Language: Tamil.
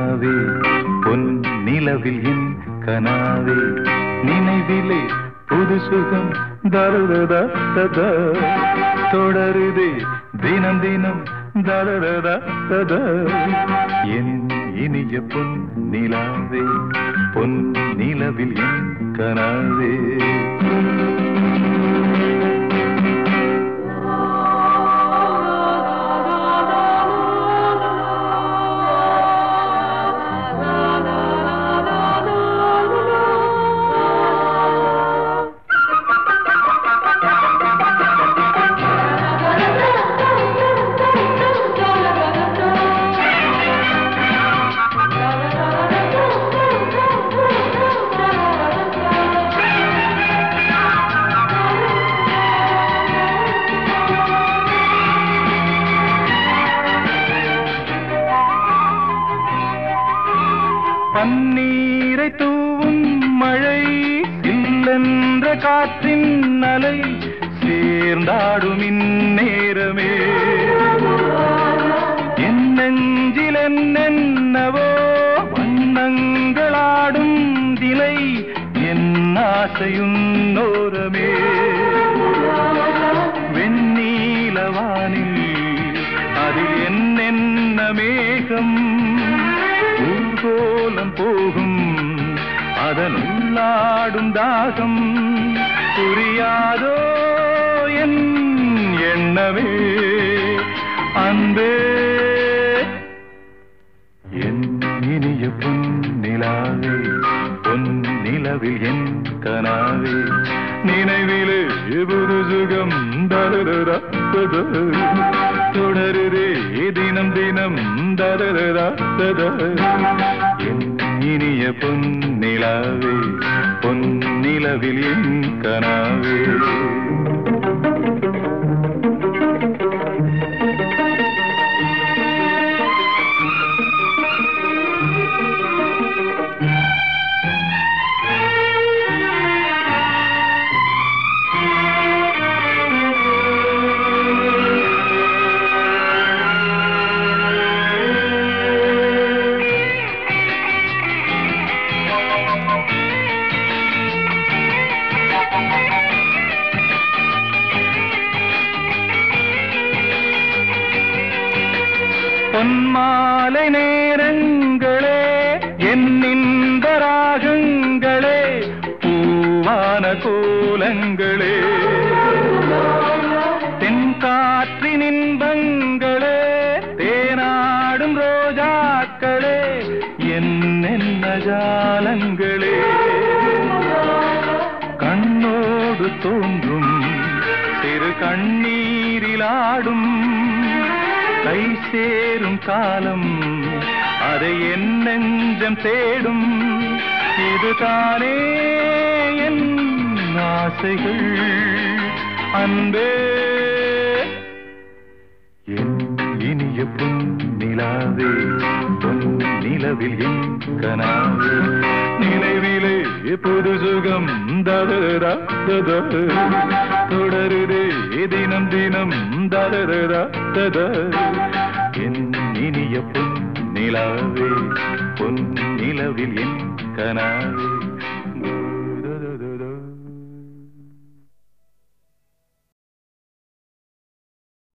கனாவே பொன் நிலவில் என் கனாவே. நினைவிலே புது சுகம் தருததா தொடருதே தினம் தினம் தருததா என் இனிய பொன் நிலாவே பொன் நிலவில் என் கனாவே. பன்னீரை தூவும் மழை இல்லென்ற காற்றின் அலை சேர்ந்தாடும் இந்நேரமே. என் நெஞ்சில் என்னென்னவோ வண்ணங்களாடும் திலை என் ஆசையும் நோரமே போகும். அதனுள்ளாடும் தாகம் புரியாதோ என் எண்ணமே. அன்பே என் இனிய பொன்னிலாவே பொன்னிலவில் என் கனாவே. நினைவிலே புது சுகம் தொடருதே தினம் தினம் தரதா என் இனிய பொன்னிலாவே பொன்னிலவில் என் கனாவே. பொன்மாலை நேரங்களே என் ராகங்களே பூவான கோலங்களே. தென்காற்றின் இன்பங்களே தேனாடும் ரோஜாக்களே என்னென்ன ஜாலங்களே. தோன்றும். சிறு கண்ணீரிலாடும் கை சேரும் காலம் அதை என் நெஞ்சம் தேடும். இதுதானே என் ஆசைகள். அன்பே. என் இனிய பொன் நிலாவே பொன் நிலவில் என் கனாவே. புது சுகம் தரரா தொடருதே தினம் தினம் தரரா தத. என் இனிய பொன் நிலாவே பொன் நிலவில் என் கனாவே.